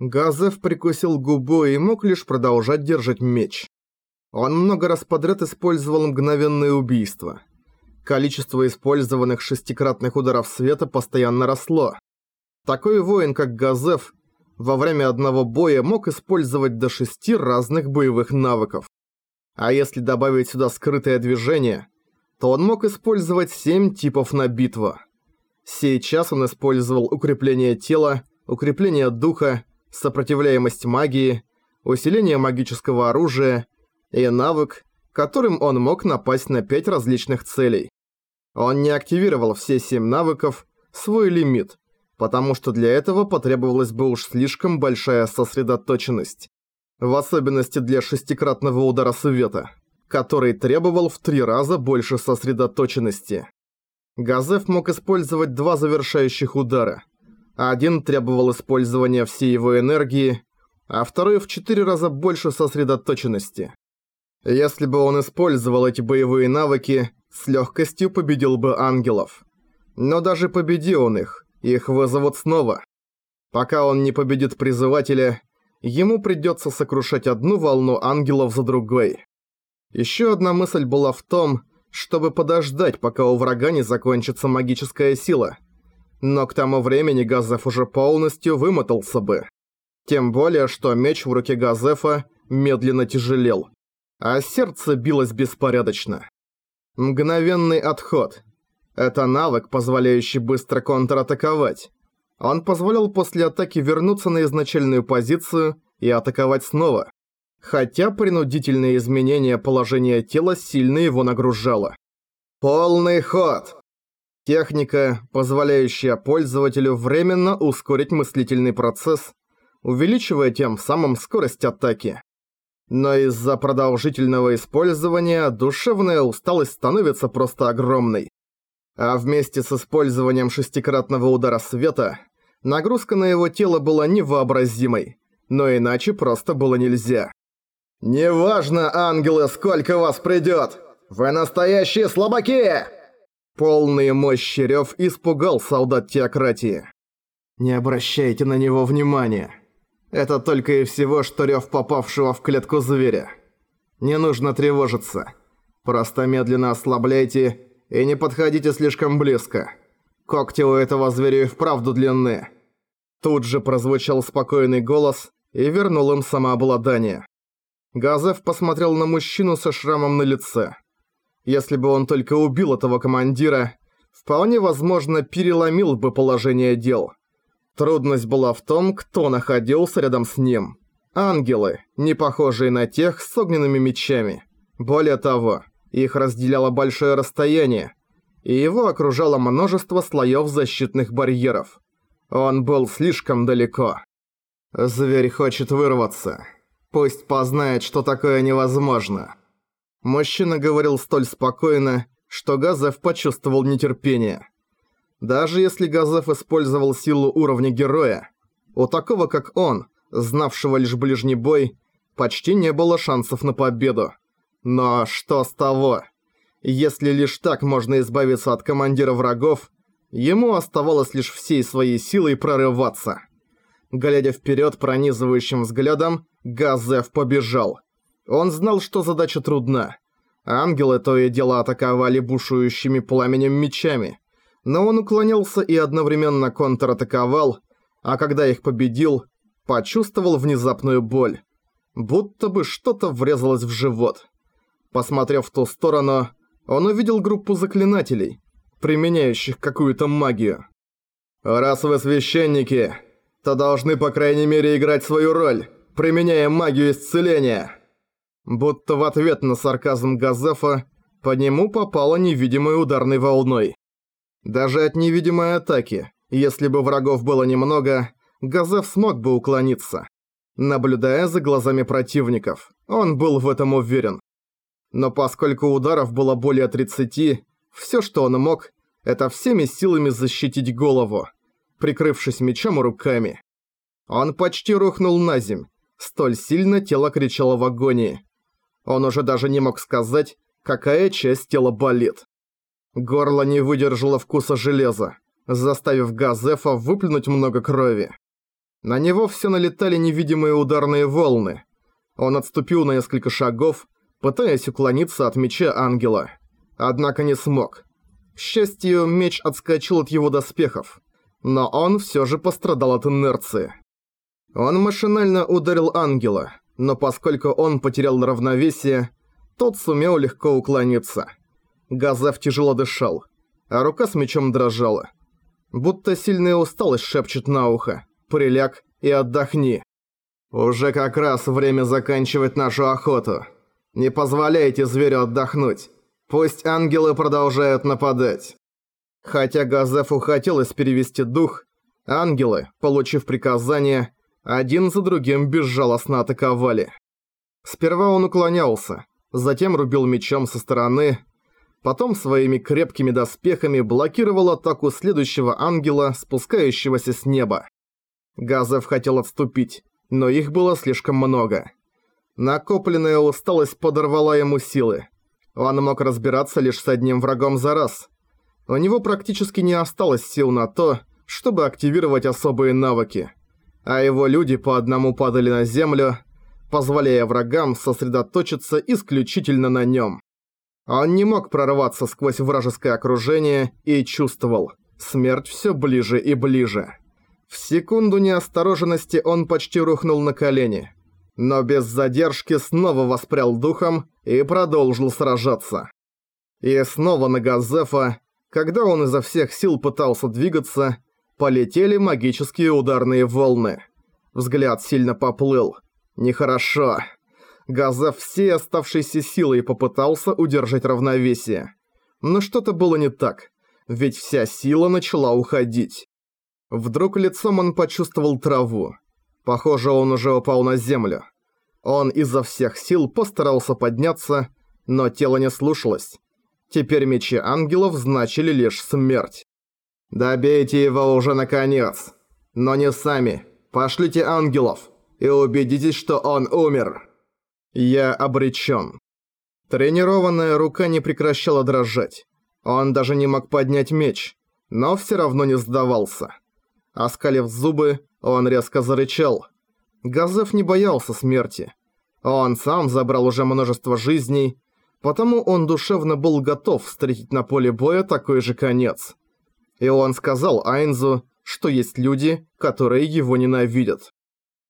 Газев прикусил губу и мог лишь продолжать держать меч. Он много раз подряд использовал мгновенное убийство. Количество использованных шестикратных ударов света постоянно росло. Такой воин, как Газев, во время одного боя мог использовать до шести разных боевых навыков. А если добавить сюда скрытое движение, то он мог использовать семь типов на битву. Сейчас он использовал укрепление тела, укрепление духа, сопротивляемость магии, усиление магического оружия и навык, которым он мог напасть на пять различных целей. Он не активировал все семь навыков, свой лимит, потому что для этого потребовалась бы уж слишком большая сосредоточенность. В особенности для шестикратного удара света, который требовал в три раза больше сосредоточенности. Газеф мог использовать два завершающих удара – один требовал использования всей его энергии, а второй в четыре раза больше сосредоточенности. Если бы он использовал эти боевые навыки, с легкостью победил бы ангелов. Но даже победи он их, их вызовут снова. Пока он не победит призывателя, ему придется сокрушать одну волну ангелов за другой. Еще одна мысль была в том, чтобы подождать, пока у врага не закончится магическая сила – но к тому времени Газеф уже полностью вымотался бы. Тем более, что меч в руке Газефа медленно тяжелел, а сердце билось беспорядочно. Мгновенный отход. Это навык, позволяющий быстро контратаковать. Он позволял после атаки вернуться на изначальную позицию и атаковать снова. Хотя принудительное изменение положения тела сильно его нагружало. «Полный ход!» Техника, позволяющая пользователю временно ускорить мыслительный процесс, увеличивая тем самым скорость атаки. Но из-за продолжительного использования душевная усталость становится просто огромной. А вместе с использованием шестикратного удара света, нагрузка на его тело была невообразимой, но иначе просто было нельзя. «Неважно, ангелы, сколько вас придёт! Вы настоящие слабаки!» Полный мощи рёв испугал солдат теократии. Не обращайте на него внимания. Это только и всего, что рёв попавшего в клетку зверя. Не нужно тревожиться. Просто медленно ослабляйте и не подходите слишком близко. Когти у этого зверя и вправду длинны. Тут же прозвучал спокойный голос и вернул им самообладание. Газев посмотрел на мужчину со шрамом на лице. Если бы он только убил этого командира, вполне возможно переломил бы положение дел. Трудность была в том, кто находился рядом с ним. Ангелы, не похожие на тех с огненными мечами. Более того, их разделяло большое расстояние, и его окружало множество слоев защитных барьеров. Он был слишком далеко. Зверь хочет вырваться. Пусть познает, что такое невозможно. Мужчина говорил столь спокойно, что Газев почувствовал нетерпение. Даже если Газев использовал силу уровня героя, у такого как он, знавшего лишь ближний бой, почти не было шансов на победу. Но что с того? Если лишь так можно избавиться от командира врагов, ему оставалось лишь всей своей силой прорываться. Глядя вперед пронизывающим взглядом, Газев побежал – он знал, что задача трудна. Ангелы то и дело атаковали бушующими пламенем мечами. Но он уклонялся и одновременно контратаковал, а когда их победил, почувствовал внезапную боль. Будто бы что-то врезалось в живот. Посмотрев в ту сторону, он увидел группу заклинателей, применяющих какую-то магию. «Раз вы священники, то должны по крайней мере играть свою роль, применяя магию исцеления». Будто в ответ на сарказм Газефа по нему попало невидимой ударной волной. Даже от невидимой атаки, если бы врагов было немного, Газеф смог бы уклониться. Наблюдая за глазами противников, он был в этом уверен. Но поскольку ударов было более 30, все, что он мог, это всеми силами защитить голову, прикрывшись мечом и руками. Он почти рухнул на земь, столь сильно тело кричало в агонии. Он уже даже не мог сказать, какая часть тела болит. Горло не выдержало вкуса железа, заставив Газефа выплюнуть много крови. На него все налетали невидимые ударные волны. Он отступил на несколько шагов, пытаясь уклониться от меча ангела. Однако не смог. К счастью, меч отскочил от его доспехов. Но он все же пострадал от инерции. Он машинально ударил ангела, но поскольку он потерял равновесие, тот сумел легко уклониться. Газев тяжело дышал, а рука с мечом дрожала. Будто сильная усталость шепчет на ухо. «Приляг и отдохни». «Уже как раз время заканчивать нашу охоту. Не позволяйте зверю отдохнуть. Пусть ангелы продолжают нападать». Хотя Газефу хотелось перевести дух, ангелы, получив приказание, один за другим безжалостно атаковали. Сперва он уклонялся, затем рубил мечом со стороны, потом своими крепкими доспехами блокировал атаку следующего ангела, спускающегося с неба. Газов хотел отступить, но их было слишком много. Накопленная усталость подорвала ему силы. Он мог разбираться лишь с одним врагом за раз. У него практически не осталось сил на то, чтобы активировать особые навыки. А его люди по одному падали на землю, позволяя врагам сосредоточиться исключительно на нем. Он не мог прорваться сквозь вражеское окружение и чувствовал, смерть все ближе и ближе. В секунду неосторожности он почти рухнул на колени, но без задержки снова воспрял духом и продолжил сражаться. И снова на Газефа, когда он изо всех сил пытался двигаться, полетели магические ударные волны. Взгляд сильно поплыл. Нехорошо. Газеф всей оставшейся силой попытался удержать равновесие. Но что-то было не так, ведь вся сила начала уходить. Вдруг лицом он почувствовал траву. Похоже, он уже упал на землю. Он изо всех сил постарался подняться, но тело не слушалось. Теперь мечи ангелов значили лишь смерть. «Добейте его уже наконец! Но не сами. Пошлите ангелов и убедитесь, что он умер!» Я обречен. Тренированная рука не прекращала дрожать. Он даже не мог поднять меч, но все равно не сдавался. Оскалив зубы, он резко зарычал. Газеф не боялся смерти. Он сам забрал уже множество жизней, потому он душевно был готов встретить на поле боя такой же конец. И он сказал Айнзу, что есть люди, которые его ненавидят.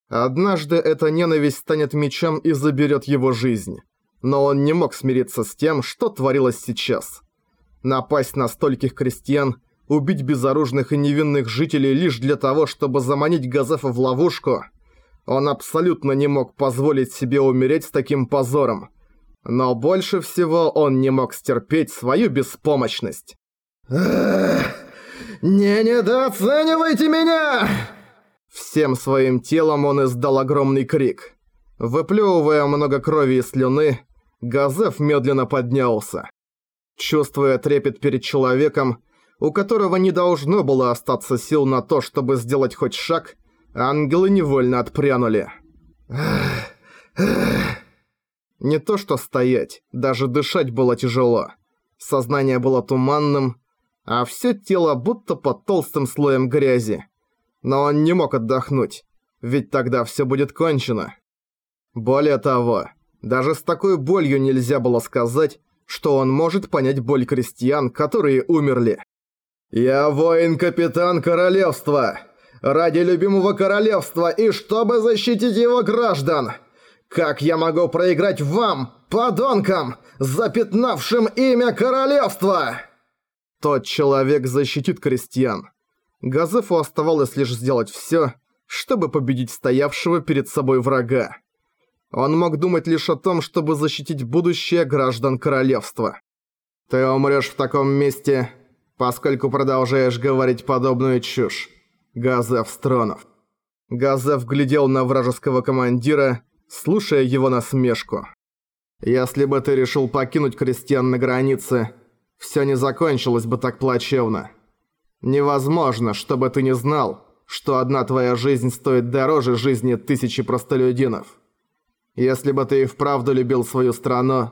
Однажды эта ненависть станет мечом и заберет его жизнь. Но он не мог смириться с тем, что творилось сейчас. Напасть на стольких крестьян, убить безоружных и невинных жителей лишь для того, чтобы заманить Газефа в ловушку. Он абсолютно не мог позволить себе умереть с таким позором. Но больше всего он не мог стерпеть свою беспомощность. «Не недооценивайте меня!» Всем своим телом он издал огромный крик. Выплёвывая много крови и слюны, Газеф медленно поднялся. Чувствуя трепет перед человеком, у которого не должно было остаться сил на то, чтобы сделать хоть шаг, ангелы невольно отпрянули. Не то что стоять, даже дышать было тяжело. Сознание было туманным, а всё тело будто под толстым слоем грязи. Но он не мог отдохнуть, ведь тогда все будет кончено. Более того, даже с такой болью нельзя было сказать, что он может понять боль крестьян, которые умерли. «Я воин-капитан королевства! Ради любимого королевства и чтобы защитить его граждан! Как я могу проиграть вам, подонкам, запятнавшим имя королевства?» Тот человек защитит крестьян. Газефу оставалось лишь сделать всё, чтобы победить стоявшего перед собой врага. Он мог думать лишь о том, чтобы защитить будущее граждан королевства. «Ты умрёшь в таком месте, поскольку продолжаешь говорить подобную чушь, Газеф Стронов». Газеф глядел на вражеского командира, слушая его насмешку. «Если бы ты решил покинуть крестьян на границе, всё не закончилось бы так плачевно». Невозможно, чтобы ты не знал, что одна твоя жизнь стоит дороже жизни тысячи простолюдинов. Если бы ты и вправду любил свою страну,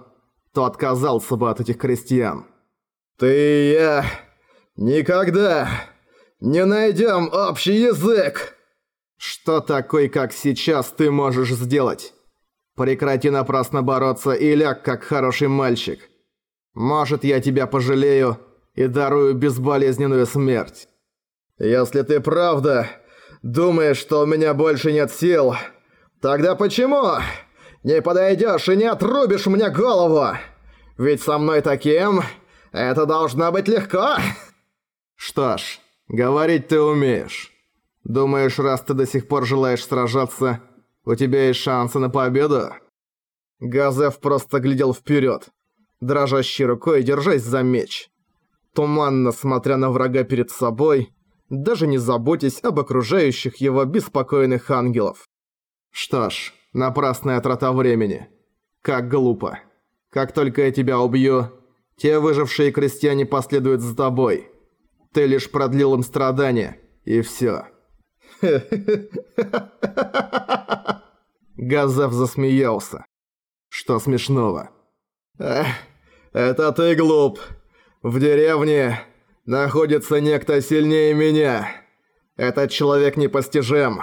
то отказался бы от этих крестьян. Ты и я никогда не найдем общий язык!» Что такой, как сейчас, ты можешь сделать? Прекрати напрасно бороться и ляг, как хороший мальчик. Может, я тебя пожалею и дарую безболезненную смерть. Если ты правда думаешь, что у меня больше нет сил, тогда почему не подойдешь и не отрубишь мне голову? Ведь со мной таким это должно быть легко. Что ж, говорить ты умеешь. Думаешь, раз ты до сих пор желаешь сражаться, у тебя есть шансы на победу?» Газев просто глядел вперед, дрожащей рукой держась за меч. Туманно смотря на врага перед собой, даже не заботясь об окружающих его беспокойных ангелов. Что ж, напрасная трата времени. Как глупо. Как только я тебя убью, те выжившие крестьяне последуют за тобой. Ты лишь продлил им страдания, и всё. Газав засмеялся. Что смешного? Это ты глуп. В деревне находится некто сильнее меня. Этот человек непостижим.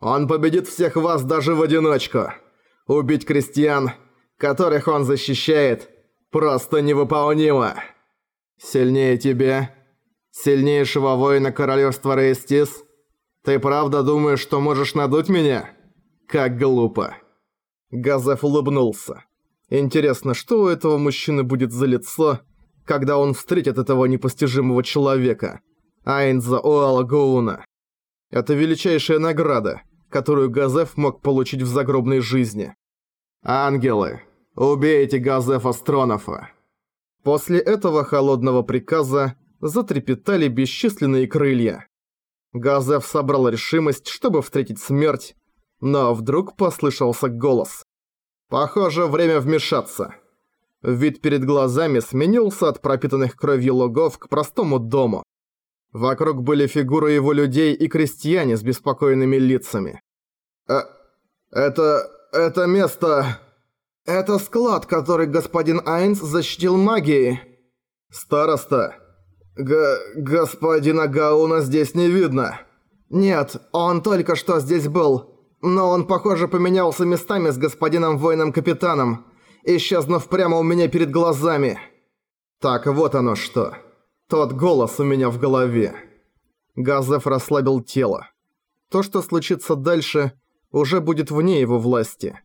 Он победит всех вас даже в одиночку. Убить крестьян, которых он защищает, просто невыполнимо. Сильнее тебя, сильнейшего воина королевства Рейстис, ты правда думаешь, что можешь надуть меня? Как глупо. Газеф улыбнулся. Интересно, что у этого мужчины будет за лицо, когда он встретит этого непостижимого человека, Айнза Оала Это величайшая награда, которую Газеф мог получить в загробной жизни. «Ангелы, убейте Газефа Стронофа!» После этого холодного приказа затрепетали бесчисленные крылья. Газев собрал решимость, чтобы встретить смерть, но вдруг послышался голос. «Похоже, время вмешаться». Вид перед глазами сменился от пропитанных кровью лугов к простому дому. Вокруг были фигуры его людей и крестьяне с беспокойными лицами. «Э, это... это место... Это склад, который господин Айнс защитил магией». «Староста, Г господина Гауна здесь не видно. Нет, он только что здесь был. Но он, похоже, поменялся местами с господином воином-капитаном, исчезнув прямо у меня перед глазами. Так вот оно что. Тот голос у меня в голове. Газеф расслабил тело. То, что случится дальше, уже будет вне его власти.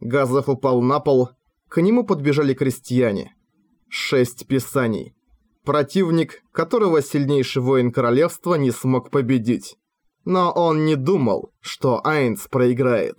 Газеф упал на пол, к нему подбежали крестьяне. Шесть писаний. Противник, которого сильнейший воин королевства не смог победить. Но он не думал, что Айнс проиграет.